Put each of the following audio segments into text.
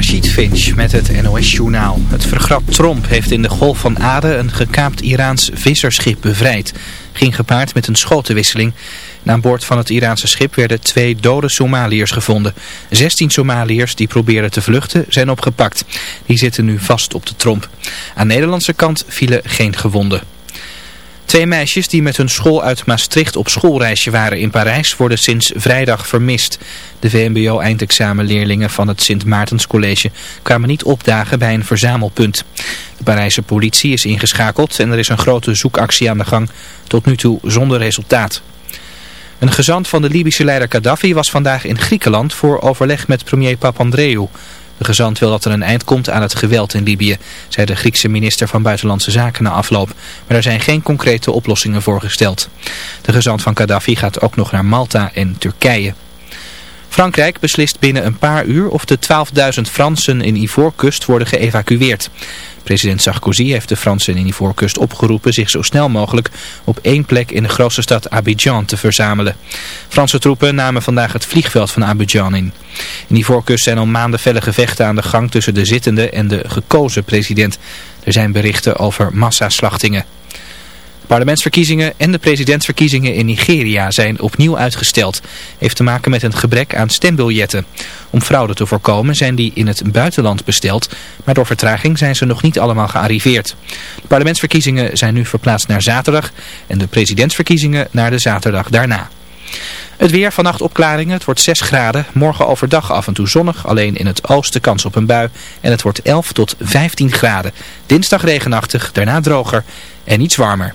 Rashid Finch met het NOS-journaal. Het vergrap Tromp heeft in de Golf van Aden een gekaapt Iraans visserschip bevrijd. Ging gepaard met een schotenwisseling. Na aan boord van het Iraanse schip werden twee dode Somaliërs gevonden. 16 Somaliërs die probeerden te vluchten zijn opgepakt. Die zitten nu vast op de Tromp. Aan de Nederlandse kant vielen geen gewonden. Twee meisjes die met hun school uit Maastricht op schoolreisje waren in Parijs worden sinds vrijdag vermist. De VMBO-eindexamenleerlingen van het Sint Maartenscollege kwamen niet opdagen bij een verzamelpunt. De Parijse politie is ingeschakeld en er is een grote zoekactie aan de gang, tot nu toe zonder resultaat. Een gezant van de Libische leider Gaddafi was vandaag in Griekenland voor overleg met premier Papandreou. De gezant wil dat er een eind komt aan het geweld in Libië, zei de Griekse minister van Buitenlandse Zaken na afloop. Maar er zijn geen concrete oplossingen voorgesteld. De gezant van Gaddafi gaat ook nog naar Malta en Turkije. Frankrijk beslist binnen een paar uur of de 12.000 Fransen in Ivoorkust worden geëvacueerd. President Sarkozy heeft de Fransen in Ivoorkust opgeroepen zich zo snel mogelijk op één plek in de grootste stad Abidjan te verzamelen. Franse troepen namen vandaag het vliegveld van Abidjan in. In Ivoorkust zijn al maanden felle gevechten aan de gang tussen de zittende en de gekozen president. Er zijn berichten over massaslachtingen parlementsverkiezingen en de presidentsverkiezingen in Nigeria zijn opnieuw uitgesteld. Heeft te maken met een gebrek aan stembiljetten. Om fraude te voorkomen zijn die in het buitenland besteld, maar door vertraging zijn ze nog niet allemaal gearriveerd. De parlementsverkiezingen zijn nu verplaatst naar zaterdag en de presidentsverkiezingen naar de zaterdag daarna. Het weer, vannacht opklaringen, het wordt 6 graden. Morgen overdag af en toe zonnig, alleen in het oosten kans op een bui. En het wordt 11 tot 15 graden. Dinsdag regenachtig, daarna droger en iets warmer.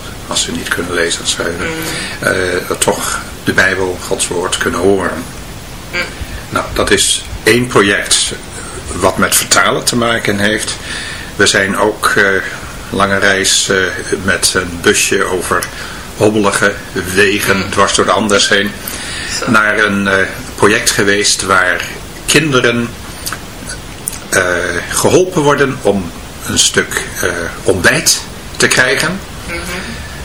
als ze niet kunnen lezen en schrijven, uh, toch de Bijbel, Gods woord, kunnen horen. Mm. Nou, dat is één project wat met vertalen te maken heeft. We zijn ook uh, lange reis uh, met een busje over hobbelige wegen mm. dwars door de Andes heen naar een project geweest waar kinderen geholpen worden om een stuk ontbijt te krijgen. Mm -hmm.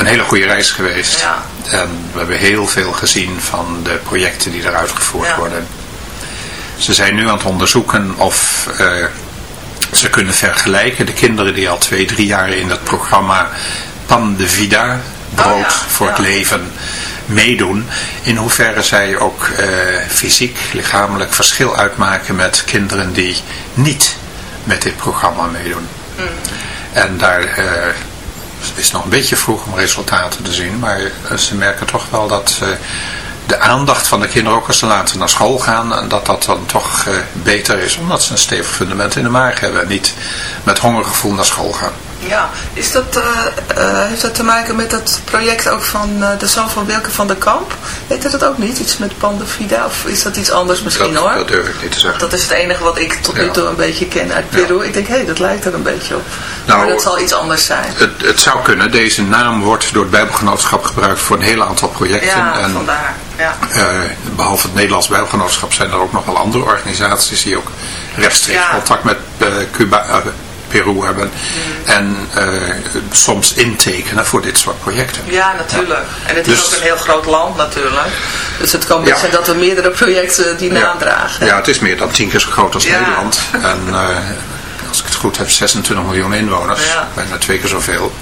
een hele goede reis geweest. Ja. En we hebben heel veel gezien van de projecten die er uitgevoerd worden. Ze zijn nu aan het onderzoeken of uh, ze kunnen vergelijken. De kinderen die al twee, drie jaar in dat programma Pan de Vida, brood oh voor het leven, meedoen. In hoeverre zij ook uh, fysiek, lichamelijk verschil uitmaken met kinderen die niet met dit programma meedoen. Mm. En daar... Uh, het is nog een beetje vroeg om resultaten te zien, maar eh, ze merken toch wel dat uh, de aandacht van de kinderen ook als ze later naar school gaan. En dat dat dan toch beter is. Omdat ze een stevig fundament in de maag hebben. En niet met hongergevoel naar school gaan. Ja, is dat, uh, uh, heeft dat te maken met dat project ook van uh, de zoon van Wilke van der Kamp? Weet dat ook niet? Iets met Pandafida? Of is dat iets anders misschien dat, hoor? Dat durf ik niet te zeggen. Dat is het enige wat ik tot nu toe een beetje ken uit Peru. Ja. Ik denk, hé, hey, dat lijkt er een beetje op. Nou, maar dat zal iets anders zijn. Het, het zou kunnen. Deze naam wordt door het Bijbelgenootschap gebruikt voor een heel aantal projecten. Ja, en, vandaar. Ja. behalve het Nederlands Bijbelgenootschap zijn er ook nog wel andere organisaties die ook rechtstreeks contact met Cuba Peru hebben. Mm. En uh, soms intekenen voor dit soort projecten. Ja, natuurlijk. Ja. En het is dus, ook een heel groot land natuurlijk. Dus het kan best ja. zijn dat we meerdere projecten die naam dragen. Ja, het is meer dan tien keer zo groot als Nederland. En uh, als ik het goed heb, 26 miljoen inwoners. Bijna twee keer zoveel.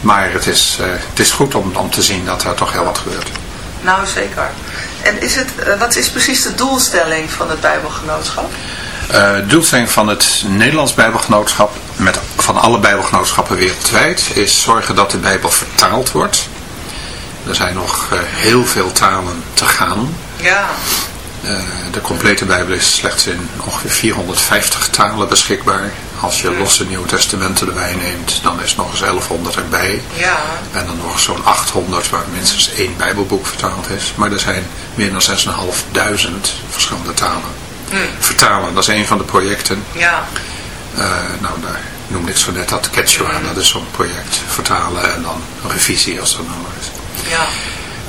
Maar het is, uh, het is goed om, om te zien dat er toch heel wat gebeurt. Nou, zeker. En is het, wat is precies de doelstelling van het Bijbelgenootschap? Uh, doelstelling van het Nederlands Bijbelgenootschap, met, van alle Bijbelgenootschappen wereldwijd, is zorgen dat de Bijbel vertaald wordt. Er zijn nog uh, heel veel talen te gaan. Ja. Uh, de complete Bijbel is slechts in ongeveer 450 talen beschikbaar. Als je losse Nieuwe Testamenten erbij neemt, dan is nog eens 1100 erbij. Ja. En dan nog zo'n 800 waar minstens één Bijbelboek vertaald is. Maar er zijn meer dan 6.500 verschillende talen. Vertalen. Dat is een van de projecten. Ja. Uh, nou, daar noemde ik zo net dat Quechua. Hmm. Dat is zo'n project. Vertalen en dan revisie als dat nou is. Ja.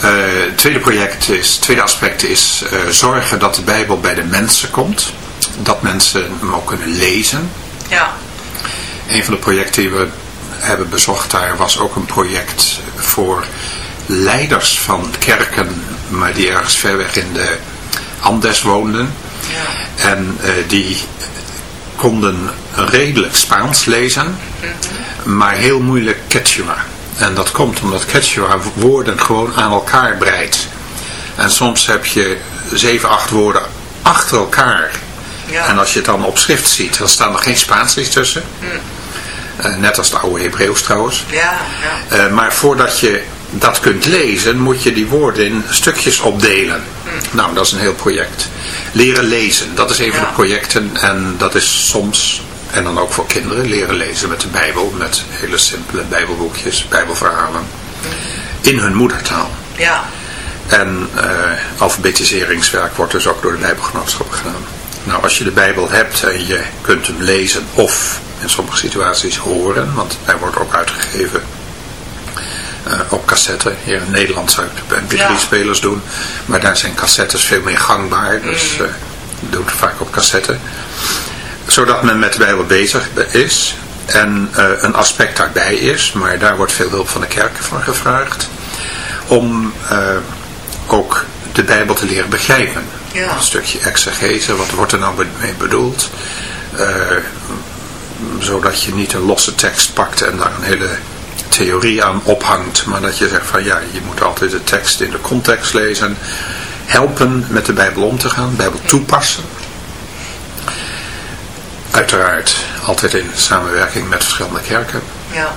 Uh, het tweede project is, het tweede aspect is uh, zorgen dat de Bijbel bij de mensen komt. Dat mensen hem ook kunnen lezen. Ja. Een van de projecten die we hebben bezocht daar was ook een project voor leiders van kerken, maar die ergens ver weg in de Andes woonden. En uh, die konden redelijk Spaans lezen, maar heel moeilijk Quechua. En dat komt omdat Quechua woorden gewoon aan elkaar breidt. En soms heb je zeven, acht woorden achter elkaar. Ja. En als je het dan op schrift ziet, dan staan er geen Spaanslies tussen. Mm. Uh, net als het oude Hebreeuws trouwens. Ja, ja. Uh, maar voordat je dat kunt lezen, moet je die woorden in stukjes opdelen. Nou, dat is een heel project. Leren lezen, dat is een van Ja. de projecten. En dat is soms, en dan ook voor kinderen, leren lezen met de Bijbel. Met hele simpele Bijbelboekjes, Bijbelverhalen. In hun moedertaal. Ja. En uh, alfabetiseringswerk wordt dus ook door de Bijbelgenootschap gedaan. Nou, als je de Bijbel hebt en je kunt hem lezen of in sommige situaties horen, want hij wordt ook uitgegeven uh, op cassette. Hier in Nederland zou je het bij MP3-spelers doen, maar daar zijn cassettes veel meer gangbaar, dus uh, doet het vaak op cassette. Zodat men met de Bijbel bezig is en uh, een aspect daarbij is, maar daar wordt veel hulp van de kerken van gevraagd, om ook de Bijbel te leren begrijpen. Ja. Een stukje exegese, wat wordt er nou mee bedoeld? Zodat je niet een losse tekst pakt en daar een hele theorie aan ophangt. Maar dat je zegt van ja, je moet altijd de tekst in de context lezen. Helpen met de Bijbel om te gaan, Bijbel toepassen. Uiteraard altijd in samenwerking met verschillende kerken. Ja.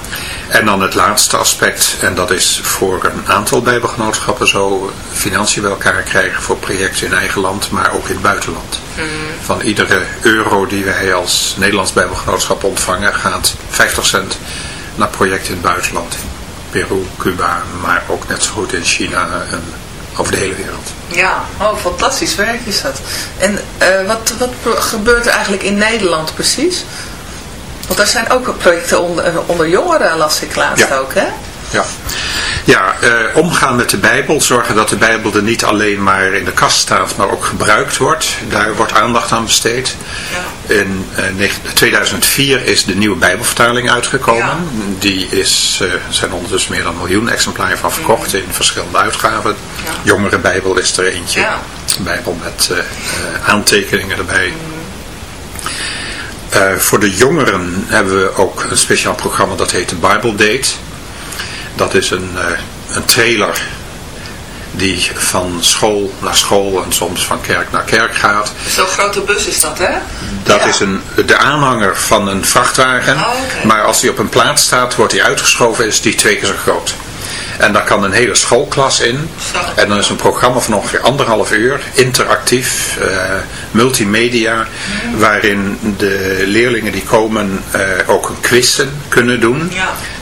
En dan het laatste aspect, en dat is voor een aantal bijbelgenootschappen zo financiën bij elkaar krijgen voor projecten in eigen land, maar ook in het buitenland. Mm. Van iedere euro die wij als Nederlands bijbelgenootschap ontvangen, gaat 50 cent naar projecten in het buitenland. In Peru, Cuba, maar ook net zo goed in China en over de hele wereld. Ja, oh, fantastisch werk is dat. En uh, wat, wat gebeurt er eigenlijk in Nederland precies? Want er zijn ook projecten onder, onder jongeren, las ik laatst Ja. ook, hè? Ja, ja uh, omgaan met de Bijbel, zorgen dat de Bijbel er niet alleen maar in de kast staat, maar ook gebruikt wordt. Daar wordt aandacht aan besteed. Ja. In uh, 2004 is de nieuwe Bijbelvertaling uitgekomen. Ja. Die is, uh, zijn ondertussen meer dan een miljoen exemplaren van verkocht in verschillende uitgaven. Ja. Jongere Bijbel is er eentje. Bijbel met aantekeningen erbij. Voor de jongeren hebben we ook een speciaal programma dat heet de Bible Date. Dat is een, uh, een trailer die van school naar school en soms van kerk naar kerk gaat. Zo'n grote bus is dat, hè? Dat Ja. is een, de aanhanger van een vrachtwagen. Oh. Maar als die op een plaats staat, wordt die uitgeschoven, is die twee keer zo groot. En daar kan een hele schoolklas in. En dan is een programma van ongeveer anderhalf uur, interactief, uh, multimedia, waarin de leerlingen die komen uh, ook een quizzen kunnen doen. Ja.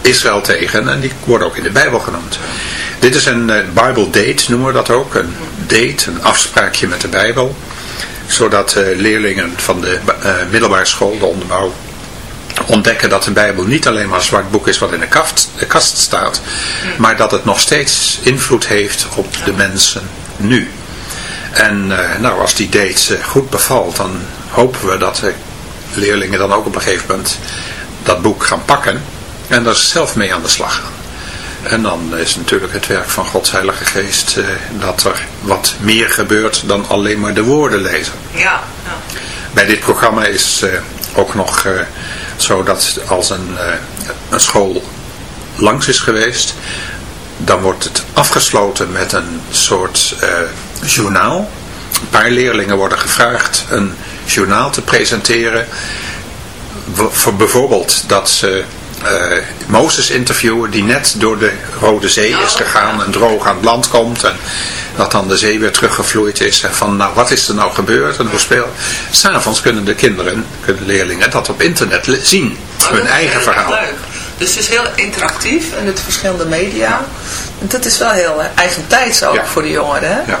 Israël tegen en die worden ook in de Bijbel genoemd. Dit is een Bible date noemen we dat ook. Een date, een afspraakje met de Bijbel. Zodat leerlingen van de middelbare school, de onderbouw, ontdekken dat de Bijbel niet alleen maar een zwart boek is wat in de kast, de kast staat, maar dat het nog steeds invloed heeft op de mensen nu. En nou, als die date goed bevalt, dan hopen we dat de leerlingen dan ook op een gegeven moment dat boek gaan pakken en daar zelf mee aan de slag gaan. En dan is natuurlijk het werk van Gods Heilige Geest uh, dat er wat meer gebeurt dan alleen maar de woorden lezen. Ja. ja. Bij dit programma is ook nog zodat als een, uh, een school langs is geweest, dan wordt het afgesloten met een soort uh, journaal. Een paar leerlingen worden gevraagd een journaal te presenteren. Voor bijvoorbeeld dat ze uh, Mozes interviewen die net door de Rode Zee is gegaan en droog aan het land komt en dat dan de zee weer teruggevloeid is en van nou wat is er nou gebeurd en hoe speel. S'avonds kunnen de kinderen, kunnen leerlingen dat op internet zien, oh, hun eigen verhaal. Leuk. Dus het is heel interactief en met verschillende media. En dat is wel heel eigen tijd ook ja. voor de jongeren. Hè? Ja.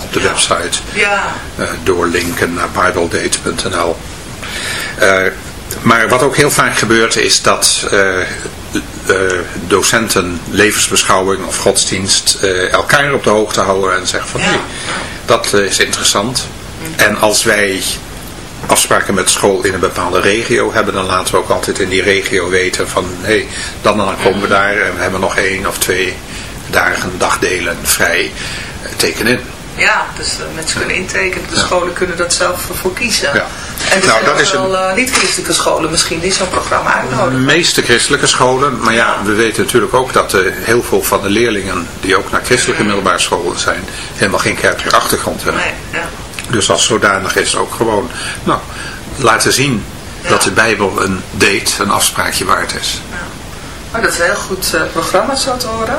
op de website. Ja. Uh, doorlinken naar bibledate.nl. Uh, maar wat ook heel vaak gebeurt is dat uh, docenten levensbeschouwing of godsdienst elkaar op de hoogte houden en zeggen van hey, dat is interessant. En als wij afspraken met school in een bepaalde regio hebben, dan laten we ook altijd in die regio weten van hé, hey, dan, dan komen we daar en we hebben nog één of twee dagen, dagdelen vrij. Teken in. Ja, dus uh, mensen kunnen intekenen. De ja. scholen kunnen dat zelf voor kiezen. Ja. En er nou, zijn dat is wel een... uh, niet-christelijke scholen misschien die zo'n programma uitnodigen. De meeste christelijke scholen. Maar ja, we weten natuurlijk ook dat uh, heel veel van de leerlingen die ook naar christelijke middelbare scholen zijn, helemaal geen kerkelijke achtergrond hebben. Nee, ja. Dus als zodanig is ook gewoon, nou, laten zien dat de Bijbel een date, een afspraakje waard is. Oh, dat is een heel goed uh, programma zo te horen.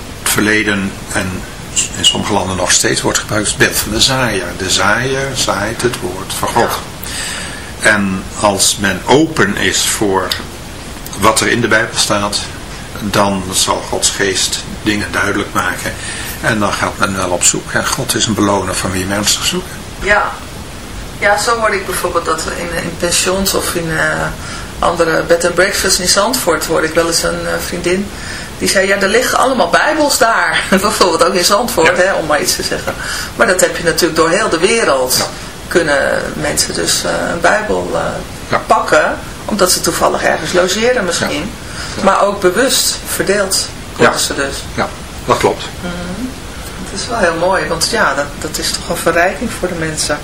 verleden en in sommige landen nog steeds wordt gebruikt, het beeld van de zaaier. De zaaier zaait het woord van God. En als men open is voor wat er in de Bijbel staat, dan zal Gods geest dingen duidelijk maken. En dan gaat men wel op zoek. En God is een beloner van wie mensen zoeken. Ja. Ja, zo hoorde ik bijvoorbeeld dat in, in pensions of in eh, andere bed and breakfast in Zandvoort hoorde ik wel eens een eh, vriendin. Die zei, ja, er liggen allemaal bijbels daar. bijvoorbeeld ook in Zandvoort, Ja. hè, om maar iets te zeggen. Maar dat heb je natuurlijk door heel de wereld. Ja. Kunnen mensen dus eh, een bijbel eh, Ja. pakken, omdat ze toevallig ergens logeren misschien. Maar ook bewust verdeeld worden Ja. ze dus. Ja, dat klopt. Dat is wel heel mooi, want ja, dat, dat is toch een verrijking voor de mensen.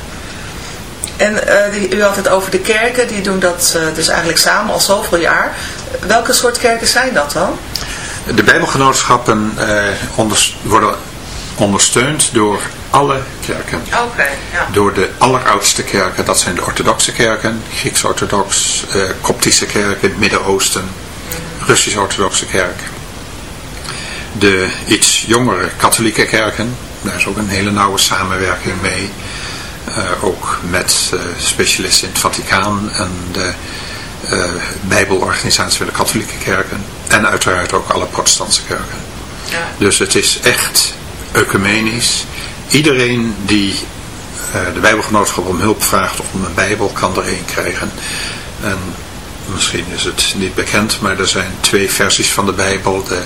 En eh, die, u had het over de kerken, die doen dat eh, dus eigenlijk samen al zoveel jaar. Welke soort kerken zijn dat dan? De Bijbelgenootschappen eh, worden ondersteund door alle kerken. Oké, ja. Door de alleroudste kerken, dat zijn de orthodoxe kerken, Grieks-orthodox, Koptische kerken, Midden-Oosten, Russisch-orthodoxe kerk. De iets jongere katholieke kerken, daar is ook een hele nauwe samenwerking mee. Eh, ook met eh, specialisten in het Vaticaan en de eh, Bijbelorganisatie van de katholieke kerken. En uiteraard ook alle protestantse kerken. Ja. Dus het is echt ecumenisch. Iedereen die de Bijbelgenootschap om hulp vraagt of om een Bijbel kan er één krijgen. En misschien is het niet bekend, maar er zijn twee versies van de Bijbel. De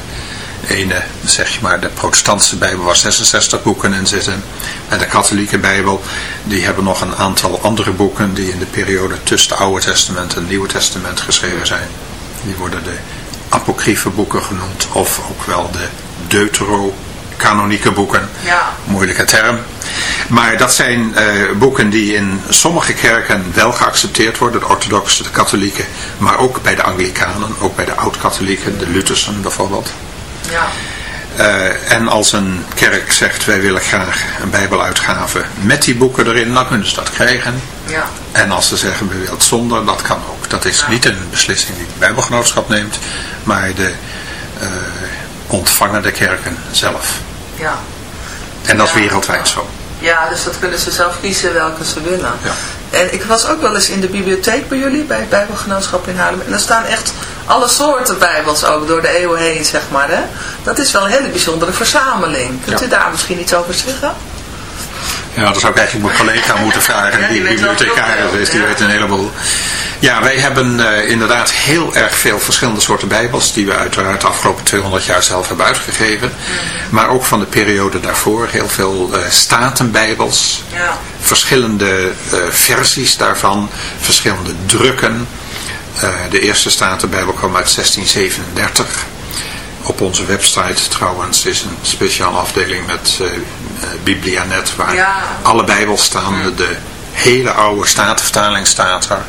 ene, zeg je maar, de protestantse Bijbel waar 66 boeken in zitten. En de katholieke Bijbel, die hebben nog een aantal andere boeken die in de periode tussen het Oude Testament en het Nieuwe Testament geschreven zijn. Die worden de apocryfe boeken genoemd of ook wel de deuterocanonieke boeken. Ja. Moeilijke term. Maar dat zijn eh, boeken die in sommige kerken wel geaccepteerd worden, de orthodoxe, de katholieken, maar ook bij de anglikanen, ook bij de oud-katholieken, de Luthersen bijvoorbeeld. Ja. Eh, en als een kerk zegt, wij willen graag een bijbeluitgave met die boeken erin, dan kunnen ze dat krijgen. Ja. En als ze zeggen, we willen het zonder, dat kan ook. Dat is niet een beslissing die het bijbelgenootschap neemt, maar de eh, ontvangende kerken zelf. Ja. En dat is wereldwijd zo. Ja, dus dat kunnen ze zelf kiezen welke ze willen. Ja. En ik was ook wel eens in de bibliotheek bij jullie, bij het Bijbelgenootschap in Haarlem. En er staan echt alle soorten Bijbels ook door de eeuwen heen, zeg maar. Hè? Dat is wel een hele bijzondere verzameling. Kunt Ja. u daar misschien iets over zeggen? Ja, dat zou ik eigenlijk mijn collega moeten vragen, Ja, die die bibliothecaris is, die ja. weet een heleboel. Ja, wij hebben eh, inderdaad heel erg veel verschillende soorten bijbels, die we uiteraard de afgelopen 200 jaar zelf hebben uitgegeven. Maar ook van de periode daarvoor heel veel eh, statenbijbels, Ja. verschillende eh, versies daarvan, verschillende drukken. Eh, de eerste Statenbijbel kwam uit 1637. Op onze website trouwens is een speciale afdeling met eh, eh, Biblianet waar Ja. alle bijbels staan. De hele oude statenvertaling staat er.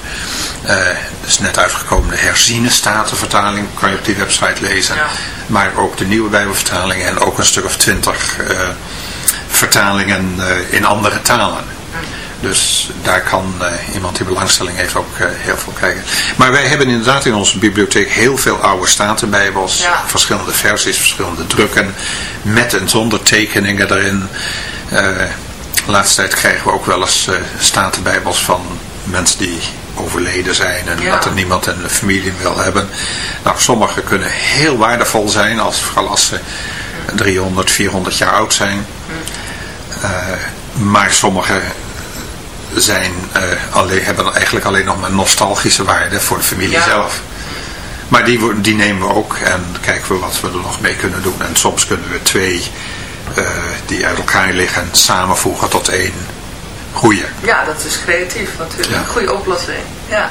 Er is net uitgekomen de herziene statenvertaling, kan je op die website lezen. Ja. Maar ook de nieuwe bijbelvertalingen en ook een stuk of twintig eh, vertalingen in andere talen. Dus daar kan eh, iemand die belangstelling heeft ook eh, heel veel kijken. Maar wij hebben inderdaad in onze bibliotheek heel veel oude statenbijbels. Ja. Verschillende versies, verschillende drukken. Met en zonder tekeningen erin. Eh, de laatste tijd krijgen we ook wel eens statenbijbels van mensen die overleden zijn. En Ja. dat er niemand in de familie wil hebben. Nou, sommige kunnen heel waardevol zijn. Als, vooral als ze 300, 400 jaar oud zijn. Eh, maar sommige zijn, eh, alleen, hebben eigenlijk alleen nog maar nostalgische waarde voor de familie Ja. zelf. Maar die, die nemen we ook en kijken we wat we er nog mee kunnen doen. En soms kunnen we twee die uit elkaar liggen samenvoegen tot één goede. Ja, dat is creatief natuurlijk. Ja. Goede oplossing. Ja.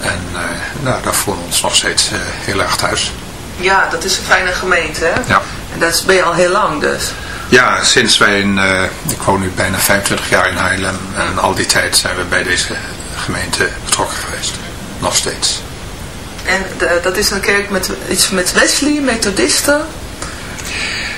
En uh, nou, daar voelen we ons nog steeds uh, heel erg thuis. Ja, dat is een fijne gemeente, hè? Ja. En dat ben je al heel lang dus? Ja, sinds wij in, uh, ik woon nu bijna 25 jaar in Haarlem. En al die tijd zijn we bij deze gemeente betrokken geweest. Nog steeds. En de, dat is een kerk met iets met Wesley, methodisten?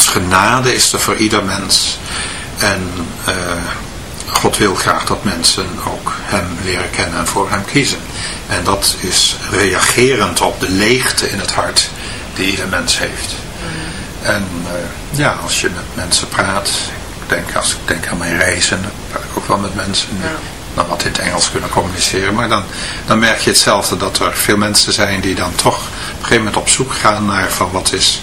Gods genade is er voor ieder mens. En uh, God wil graag dat mensen ook hem leren kennen en voor hem kiezen. En dat is reagerend op de leegte in het hart die ieder mens heeft. En uh, ja, als je met mensen praat, ik denk, als ik denk aan mijn reizen, dan praat ik ook wel met mensen die Ja. dan wat in het Engels kunnen communiceren. Maar dan, dan merk je hetzelfde, dat er veel mensen zijn die dan toch op een gegeven moment op zoek gaan naar van wat is,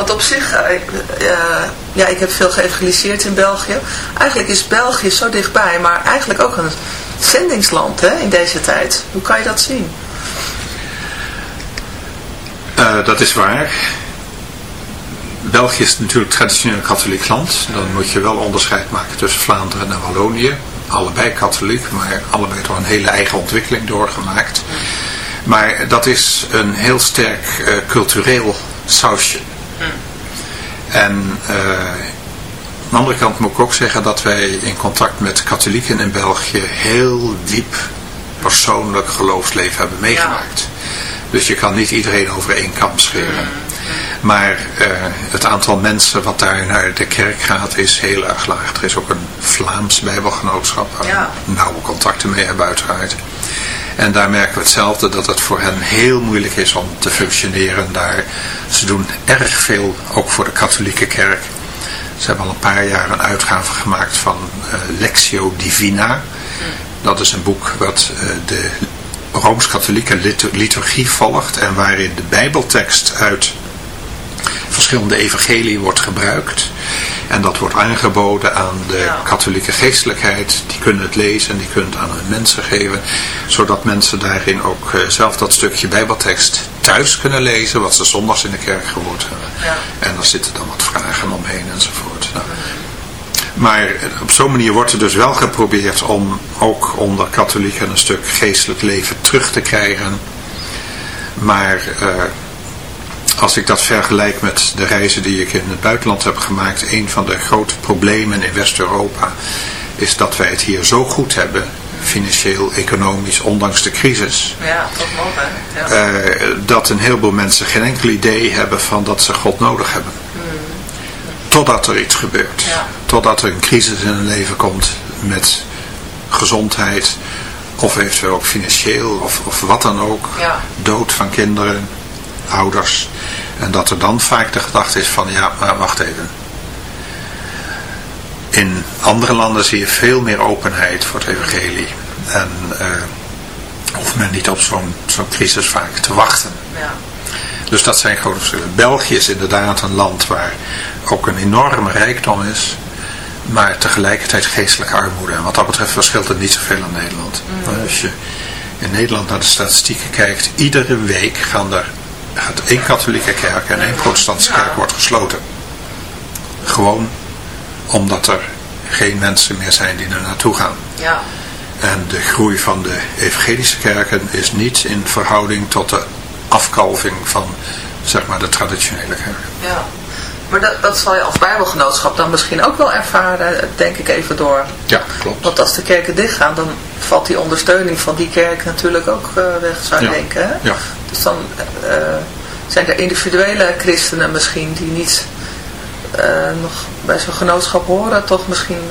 want op zich, uh, uh, ja, ik heb veel geëvangeliseerd in België. Eigenlijk is België zo dichtbij, maar eigenlijk ook een zendingsland hè, in deze tijd. Hoe kan je dat zien? Uh, dat is waar. België is natuurlijk traditioneel katholiek land. Dan moet je wel onderscheid maken tussen Vlaanderen en Wallonië. Allebei katholiek, maar allebei toch een hele eigen ontwikkeling doorgemaakt. Maar dat is een heel sterk cultureel sausje. En uh, aan de andere kant moet ik ook zeggen dat wij in contact met katholieken in België heel diep persoonlijk geloofsleven hebben meegemaakt. Ja. Dus je kan niet iedereen over één kam scheren. Maar uh, het aantal mensen wat daar naar de kerk gaat is heel erg laag. Er is ook een Vlaams bijbelgenootschap waar ja. we nauwe contacten mee hebben uiteraard. En daar merken we hetzelfde, dat het voor hen heel moeilijk is om te functioneren daar. Ze doen erg veel, ook voor de katholieke kerk. Ze hebben al een paar jaar een uitgave gemaakt van uh, Lectio Divina. Dat is een boek wat uh, de Rooms-Katholieke liturgie volgt en waarin de bijbeltekst uit verschillende evangelie wordt gebruikt. En dat wordt aangeboden aan de ja. katholieke geestelijkheid. Die kunnen het lezen en die kunnen het aan hun mensen geven. Zodat mensen daarin ook uh, zelf dat stukje bijbeltekst thuis kunnen lezen. Wat ze zondags in de kerk gehoord hebben. Ja. En daar zitten dan wat vragen omheen enzovoort. Nou. Maar op zo'n manier wordt er dus wel geprobeerd om ook onder katholieken een stuk geestelijk leven terug te krijgen. Maar uh, als ik dat vergelijk met de reizen die ik in het buitenland heb gemaakt, een van de grote problemen in West-Europa is dat wij het hier zo goed hebben, financieel, economisch, ondanks de crisis. Ja, toch nog hè. Ja. Uh, dat een heleboel mensen geen enkel idee hebben van dat ze God nodig hebben. Hmm. Totdat er iets gebeurt. Ja. Totdat er een crisis in hun leven komt met gezondheid, of eventueel ook financieel, of, of wat dan ook. Ja. Dood van kinderen, ouders. En dat er dan vaak de gedachte is van, ja, maar wacht even. In andere landen zie je veel meer openheid voor het evangelie. En uh, hoeft men niet op zo'n zo'n crisis vaak te wachten. Ja. Dus dat zijn grote verschillen. België is inderdaad een land waar ook een enorme rijkdom is. Maar tegelijkertijd geestelijke armoede. En wat dat betreft verschilt het niet zoveel aan Nederland. Mm. Als je in Nederland naar de statistieken kijkt. Iedere week gaan er gaat één katholieke kerk en één protestantse kerk wordt gesloten. Gewoon omdat er geen mensen meer zijn die er naartoe gaan. Ja. En de groei van de evangelische kerken is niet in verhouding tot de afkalving van zeg maar de traditionele kerken. Ja. Maar dat, dat zal je als bijbelgenootschap dan misschien ook wel ervaren, denk ik even door. Ja, klopt. Want als de kerken dichtgaan, dan valt die ondersteuning van die kerk natuurlijk ook uh, weg, zou je ja. denken. Hè? Ja. Dus dan uh, zijn er individuele christenen misschien die niet uh, nog bij zo'n genootschap horen, toch misschien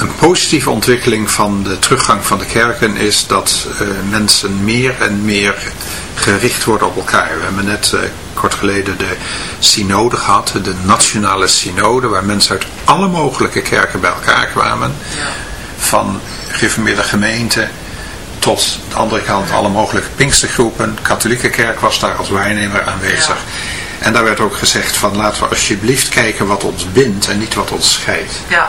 een positieve ontwikkeling van de teruggang van de kerken is dat uh, mensen meer en meer gericht worden op elkaar. We hebben net uh, kort geleden de synode gehad, de nationale synode, waar mensen uit alle mogelijke kerken bij elkaar kwamen. Ja. Van gereformeerde gemeenten tot de andere kant alle mogelijke pinkstergroepen. De katholieke kerk was daar als waarnemer aanwezig. Ja. En daar werd ook gezegd van laten we alsjeblieft kijken wat ons bindt en niet wat ons scheidt. Ja.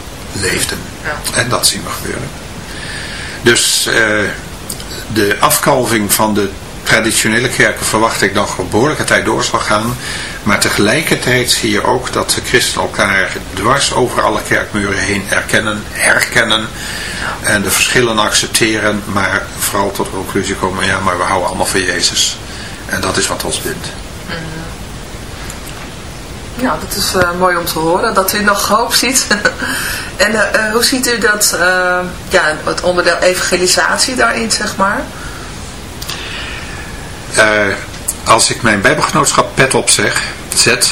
leefden. En dat zien we gebeuren. Dus uh, de afkalving van de traditionele kerken verwacht ik nog een behoorlijke tijd door zal gaan. Maar tegelijkertijd zie je ook dat de christenen elkaar dwars over alle kerkmuren heen erkennen, herkennen. En de verschillen accepteren, maar vooral tot de conclusie komen, ja maar we houden allemaal van Jezus. En dat is wat ons bindt. Nou, dat is uh, mooi om te horen, dat u nog hoop ziet. en uh, hoe ziet u dat, ja, het onderdeel evangelisatie daarin, zeg maar? als ik mijn bijbelgenootschap pet op zeg, zet,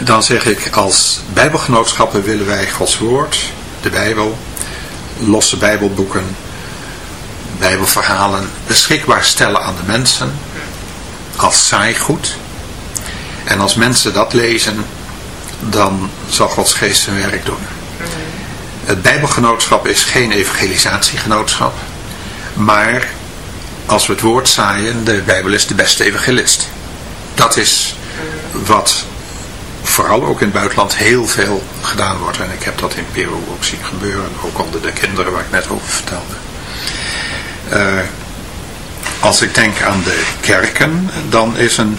dan zeg ik als bijbelgenootschappen willen wij Gods woord, de Bijbel, losse bijbelboeken, bijbelverhalen beschikbaar stellen aan de mensen als saaigoed en als mensen dat lezen, dan zal Gods geest zijn werk doen. Het Bijbelgenootschap is geen evangelisatiegenootschap. Maar als we het woord zaaien, de Bijbel is de beste evangelist. Dat is wat vooral ook in het buitenland heel veel gedaan wordt. En ik heb dat in Peru ook zien gebeuren. Ook onder de kinderen waar ik net over vertelde. Uh, als ik denk aan de kerken, dan is een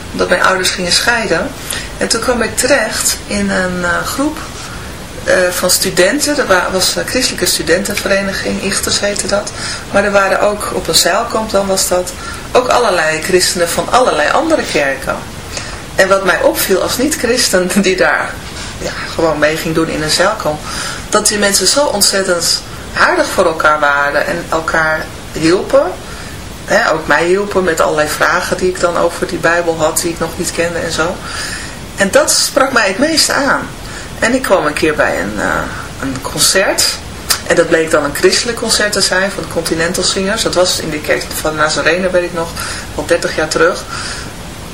omdat mijn ouders gingen scheiden. En toen kwam ik terecht in een uh, groep uh, van studenten. Dat was een christelijke studentenvereniging, Ichters heette dat. Maar er waren ook, op een zeilkamp dan was dat, ook allerlei christenen van allerlei andere kerken. En wat mij opviel als niet-christen die daar ja, gewoon mee ging doen in een zeilkamp, dat die mensen zo ontzettend aardig voor elkaar waren en elkaar hielpen ook mij hielpen met allerlei vragen die ik dan over die Bijbel had, die ik nog niet kende en zo. En dat sprak mij het meeste aan. En ik kwam een keer bij een, uh, een concert. En dat bleek dan een christelijk concert te zijn van de Continental Singers. Dat was in de kerk van Nazarene, weet ik nog, al 30 jaar terug.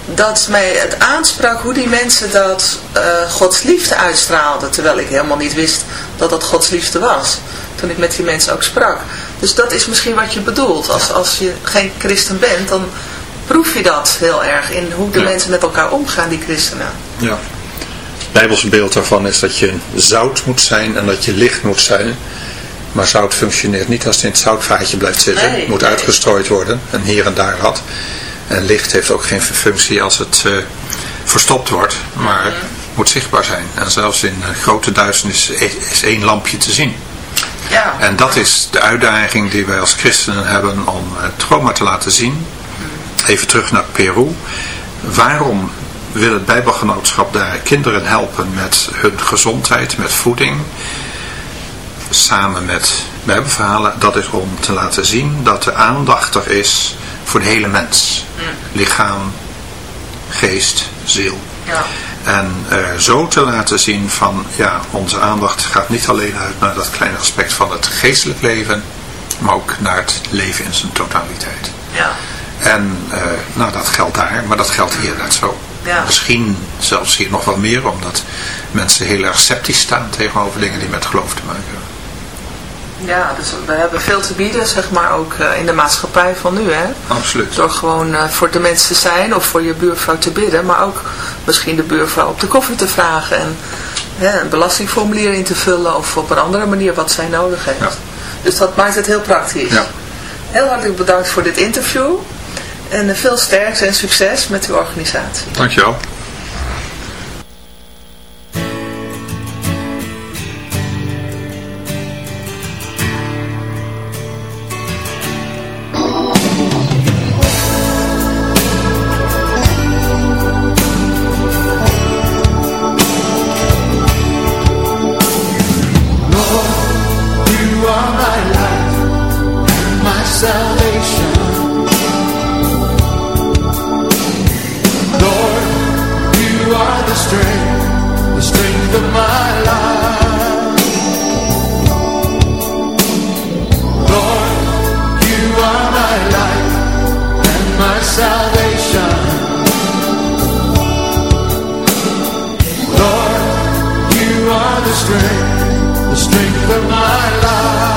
Dat mij het aansprak hoe die mensen dat uh, Gods liefde uitstraalden. Terwijl ik helemaal niet wist dat dat Gods liefde was. Toen ik met die mensen ook sprak. Dus dat is misschien wat je bedoelt. Als, als je geen christen bent, dan proef je dat heel erg in hoe de mensen met elkaar omgaan, die christenen. Ja. Het Bijbelse beeld daarvan is dat je zout moet zijn en dat je licht moet zijn. Maar zout functioneert niet als het in het zoutvaatje blijft zitten. het moet uitgestrooid worden en hier en daar wat. En licht heeft ook geen functie als het uh, verstopt wordt, maar het moet zichtbaar zijn. En zelfs in uh, grote duisternis is één lampje te zien. Ja. En dat is de uitdaging die wij als christenen hebben om het trauma te laten zien. Even terug naar Peru. Waarom wil het Bijbelgenootschap daar kinderen helpen met hun gezondheid, met voeding, samen met Bijbelverhalen? Dat is om te laten zien dat de aandacht er is voor de hele mens. Lichaam, geest, ziel. Ja. En uh, zo te laten zien van, ja, onze aandacht gaat niet alleen uit naar dat kleine aspect van het geestelijk leven, maar ook naar het leven in zijn totaliteit. Ja. En uh, nou, dat geldt daar, maar dat geldt hier net zo. Ja. Misschien zelfs hier nog wel meer, omdat mensen heel erg sceptisch staan tegenover dingen die met geloof te maken hebben. Ja, dus we hebben veel te bieden, zeg maar, ook uh, in de maatschappij van nu, hè? Absoluut. Door gewoon uh, voor de mensen te zijn of voor je buurvrouw te bidden, maar ook misschien de buurvrouw op de koffie te vragen en hè, een belastingformulier in te vullen of op een andere manier wat zij nodig heeft. Ja. Dus dat maakt het heel praktisch. Ja. Heel hartelijk bedankt voor dit interview en veel sterkte en succes met uw organisatie. Dankjewel. strength of my life.